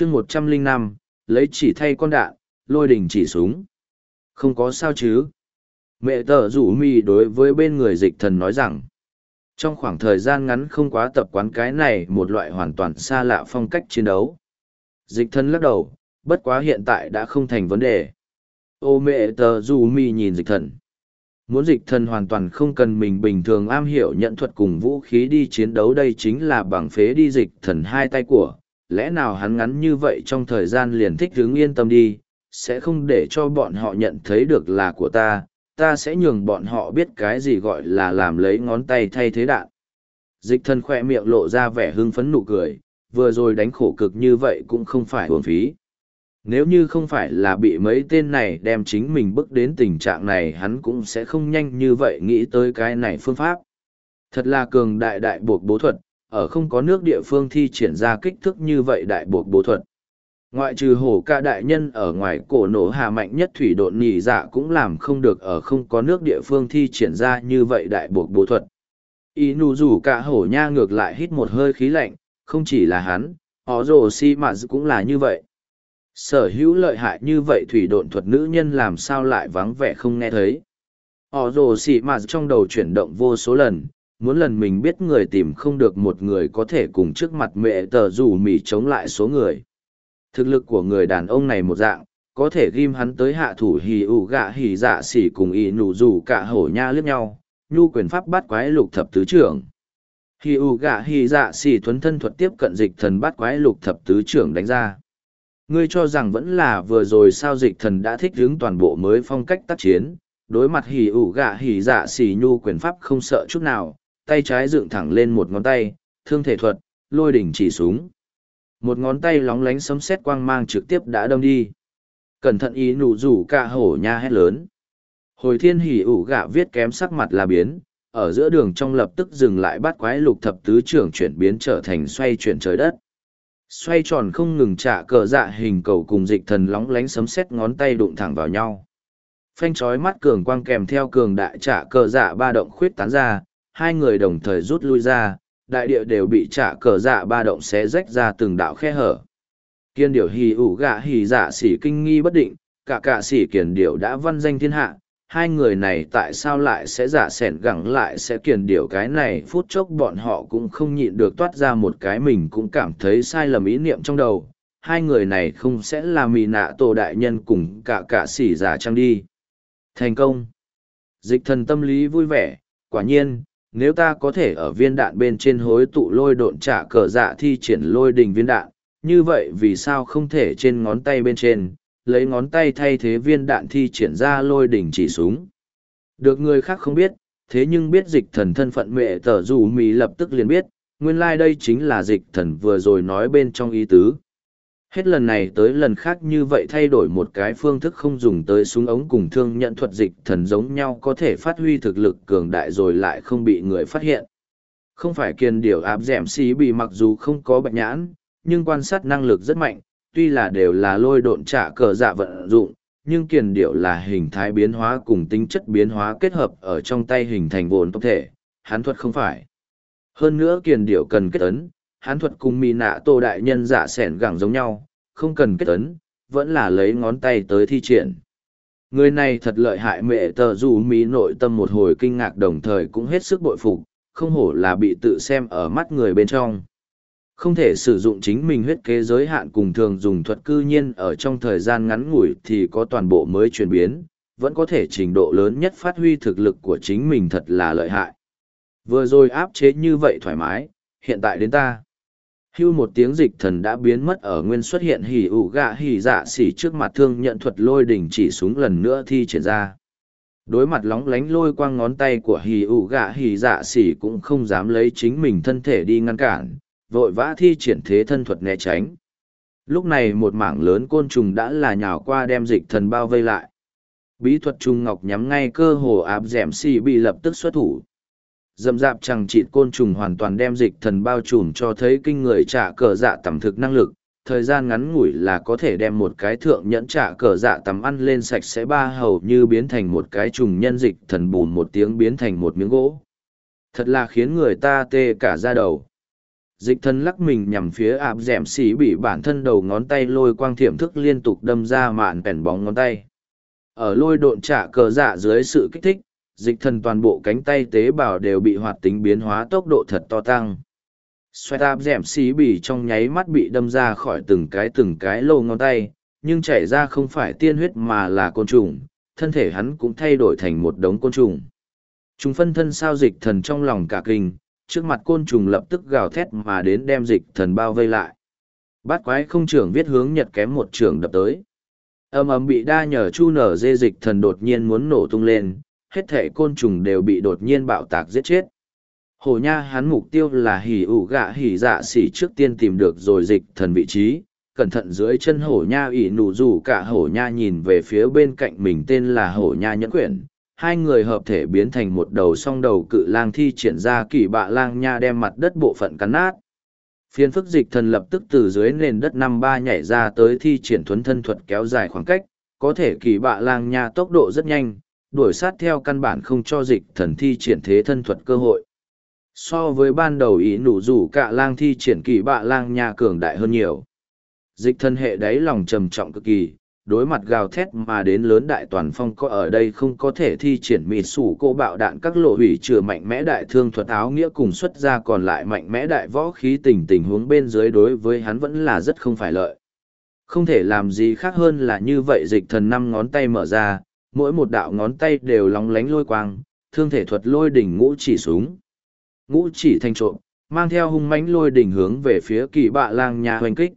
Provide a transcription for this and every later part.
chương một trăm linh năm, lấy chỉ thay con đạn, lôi đình chỉ súng. Không có sao chứ? Mẹ tờ rủ mi đối với bên người dịch thần nói rằng, trong khoảng thời gian ngắn không quá tập quán cái này một loại hoàn toàn xa lạ phong cách chiến đấu. Dịch thần lắc đầu, bất quá hiện tại đã không thành vấn đề. Ô mẹ tờ rủ mi nhìn dịch thần. Muốn dịch thần hoàn toàn không cần mình bình thường am hiểu nhận thuật cùng vũ khí đi chiến đấu đây chính là bằng phế đi dịch thần hai tay của lẽ nào hắn ngắn như vậy trong thời gian liền thích hướng yên tâm đi, sẽ không để cho bọn họ nhận thấy được là của ta ta sẽ nhường bọn họ biết cái gì gọi là làm lấy ngón tay thay thế đạn. Dịch thân khoe miệng lộ ra vẻ hưng phấn nụ cười, vừa rồi đánh khổ cực như vậy cũng không phải uổng phí. Nếu như không phải là bị mấy tên này đem chính mình bước đến tình trạng này, hắn cũng sẽ không nhanh như vậy nghĩ tới cái này phương pháp. Thật là cường đại đại buộc bố thuật ở không có nước địa phương thi triển ra kích thước như vậy đại buộc bố thuật. Ngoại trừ hổ ca đại nhân ở ngoài cổ nổ hà mạnh nhất thủy độn nhị dạ cũng làm không được ở không có nước địa phương thi triển ra như vậy đại buộc bố thuật. Y nù rủ cả hổ nha ngược lại hít một hơi khí lạnh, không chỉ là hắn, họ rồ si m cũng là như vậy. Sở hữu lợi hại như vậy thủy độn thuật nữ nhân làm sao lại vắng vẻ không nghe thấy? Họ rồ si m trong đầu chuyển động vô số lần muốn lần mình biết người tìm không được một người có thể cùng trước mặt mẹ tờ rủ mì chống lại số người. Thực lực của người đàn ông này một dạng, có thể ghim hắn tới hạ thủ hì ủ gạ hì dạ xỉ cùng y nụ rủ cả hổ nha liếc nhau, nhu quyền pháp bắt quái lục thập tứ trưởng. Hì ủ gạ hì dạ xỉ thuấn thân thuật tiếp cận dịch thần bắt quái lục thập tứ trưởng đánh ra. Ngươi cho rằng vẫn là vừa rồi sao dịch thần đã thích hướng toàn bộ mới phong cách tác chiến, đối mặt hì ủ gạ hì dạ xỉ nhu quyền pháp không sợ chút nào tay trái dựng thẳng lên một ngón tay, thương thể thuật, lôi đỉnh chỉ súng. Một ngón tay lóng lánh sấm sét quang mang trực tiếp đã đâm đi. Cẩn thận ý nụ rủ cả hổ nha hét lớn. Hồi thiên hỉ ủ gạ viết kém sắc mặt là biến, ở giữa đường trong lập tức dừng lại bắt quái lục thập tứ trưởng chuyển biến trở thành xoay chuyển trời đất. Xoay tròn không ngừng trả cờ dạ hình cầu cùng dịch thần lóng lánh sấm sét ngón tay đụng thẳng vào nhau. Phanh chói mắt cường quang kèm theo cường đại trả cờ dạ ba động khuyết tán ra hai người đồng thời rút lui ra, đại địa đều bị trả cờ dạ ba động xé rách ra từng đạo khe hở. Kiên điểu hì ủ gạ hì dạ xỉ kinh nghi bất định, cả cả xỉ kiền điểu đã văn danh thiên hạ, hai người này tại sao lại sẽ giả sẻn gẳng lại sẽ kiền điểu cái này phút chốc bọn họ cũng không nhịn được toát ra một cái mình cũng cảm thấy sai lầm ý niệm trong đầu, hai người này không sẽ là mì nạ tổ đại nhân cùng cả cả xỉ giả trăng đi. Thành công. Dịch thần tâm lý vui vẻ, quả nhiên nếu ta có thể ở viên đạn bên trên hối tụ lôi độn trả cờ dạ thi triển lôi đình viên đạn, như vậy vì sao không thể trên ngón tay bên trên, lấy ngón tay thay thế viên đạn thi triển ra lôi đỉnh chỉ súng. Được người khác không biết, thế nhưng biết dịch thần thân phận mẹ tờ dù mì lập tức liền biết, nguyên lai like đây chính là dịch thần vừa rồi nói bên trong ý tứ. Hết lần này tới lần khác như vậy thay đổi một cái phương thức không dùng tới súng ống cùng thương nhận thuật dịch thần giống nhau có thể phát huy thực lực cường đại rồi lại không bị người phát hiện. Không phải kiên điều áp dẻm xí bị mặc dù không có bạch nhãn, nhưng quan sát năng lực rất mạnh, tuy là đều là lôi độn trả cờ dạ vận dụng, nhưng kiền điệu là hình thái biến hóa cùng tính chất biến hóa kết hợp ở trong tay hình thành vồn tốc thể, hán thuật không phải. Hơn nữa kiền điệu cần kết ấn, hán thuật cùng mì nạ tô đại nhân giả sẻn gẳng giống nhau, không cần kết ấn, vẫn là lấy ngón tay tới thi triển. Người này thật lợi hại mẹ tờ dù mì nội tâm một hồi kinh ngạc đồng thời cũng hết sức bội phục, không hổ là bị tự xem ở mắt người bên trong. Không thể sử dụng chính mình huyết kế giới hạn cùng thường dùng thuật cư nhiên ở trong thời gian ngắn ngủi thì có toàn bộ mới chuyển biến, vẫn có thể trình độ lớn nhất phát huy thực lực của chính mình thật là lợi hại. Vừa rồi áp chế như vậy thoải mái, hiện tại đến ta. Hưu một tiếng dịch thần đã biến mất ở nguyên xuất hiện hỉ ủ gạ hỉ dạ xỉ trước mặt thương nhận thuật lôi đỉnh chỉ súng lần nữa thi triển ra. Đối mặt lóng lánh lôi quang ngón tay của hỉ ủ gạ hỉ dạ xỉ cũng không dám lấy chính mình thân thể đi ngăn cản, vội vã thi triển thế thân thuật né tránh. Lúc này một mảng lớn côn trùng đã là nhào qua đem dịch thần bao vây lại. Bí thuật trung ngọc nhắm ngay cơ hồ áp dẻm xỉ bị lập tức xuất thủ dầm dạp chẳng chịt côn trùng hoàn toàn đem dịch thần bao trùm cho thấy kinh người trả cờ dạ tẩm thực năng lực. Thời gian ngắn ngủi là có thể đem một cái thượng nhẫn trả cờ dạ tắm ăn lên sạch sẽ ba hầu như biến thành một cái trùng nhân dịch thần bùn một tiếng biến thành một miếng gỗ. Thật là khiến người ta tê cả ra đầu. Dịch thần lắc mình nhằm phía áp d ẻ m xì bị bản thân đầu ngón tay lôi quang thiểm thức liên tục đâm ra mạn bèn bóng ngón tay. Ở lôi độn trả cờ dạ dưới sự kích thích dịch thần toàn bộ cánh tay tế bào đều bị hoạt tính biến hóa tốc độ thật to tăng Xoay tạp dẻm xí m xì trong nháy mắt bị đâm ra khỏi từng cái từng cái lô ngón tay nhưng chảy ra không phải tiên huyết mà là côn trùng thân thể hắn cũng thay đổi thành một đống côn trùng chúng phân thân sao dịch thần trong lòng cả kinh trước mặt côn trùng lập tức gào thét mà đến đem dịch thần bao vây lại. Bát quái không trưởng viết hướng nhật kém một trưởng đập tới. ầm ầm bị đa nhờ chu nở dê dịch thần đột nhiên muốn nổ tung lên, hết thể côn trùng đều bị đột nhiên bạo tạc giết chết. Hổ nha hắn mục tiêu là hỉ ủ gạ hỉ dạ xỉ trước tiên tìm được rồi dịch thần vị trí, cẩn thận dưới chân hổ nha ỉ nụ rủ cả hổ nha nhìn về phía bên cạnh mình tên là hổ nha nhẫn quyển, hai người hợp thể biến thành một đầu song đầu cự lang thi triển ra kỳ bạ lang nha đem mặt đất bộ phận cắn nát. Phiên phức dịch thần lập tức từ dưới nền đất năm ba nhảy ra tới thi triển thuấn thân thuật kéo dài khoảng cách, có thể kỳ bạ lang nha tốc độ rất nhanh, đuổi sát theo căn bản không cho dịch thần thi triển thế thân thuật cơ hội. So với ban đầu ý nụ rủ cả lang thi triển kỳ bạ lang nhà cường đại hơn nhiều. Dịch thần hệ đáy lòng trầm trọng cực kỳ, đối mặt gào thét mà đến lớn đại toàn phong có ở đây không có thể thi triển mịt sủ cô bạo đạn các lộ hủy chừa mạnh mẽ đại thương thuật áo nghĩa cùng xuất ra còn lại mạnh mẽ đại võ khí tình tình huống bên dưới đối với hắn vẫn là rất không phải lợi. Không thể làm gì khác hơn là như vậy dịch thần năm ngón tay mở ra, mỗi một đạo ngón tay đều lóng lánh lôi quang, thương thể thuật lôi đỉnh ngũ chỉ súng. Ngũ chỉ thanh trộm, mang theo hung mãnh lôi đỉnh hướng về phía kỳ bạ lang nhà hoành kích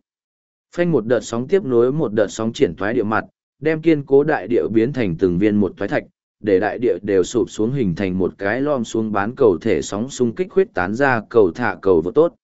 phanh một đợt sóng tiếp nối một đợt sóng triển thoái địa mặt, đem kiên cố đại địa biến thành từng viên một thoái thạch, để đại địa đều sụp xuống hình thành một cái lom xuống bán cầu thể sóng xung kích khuyết tán ra cầu thả cầu vô tốt.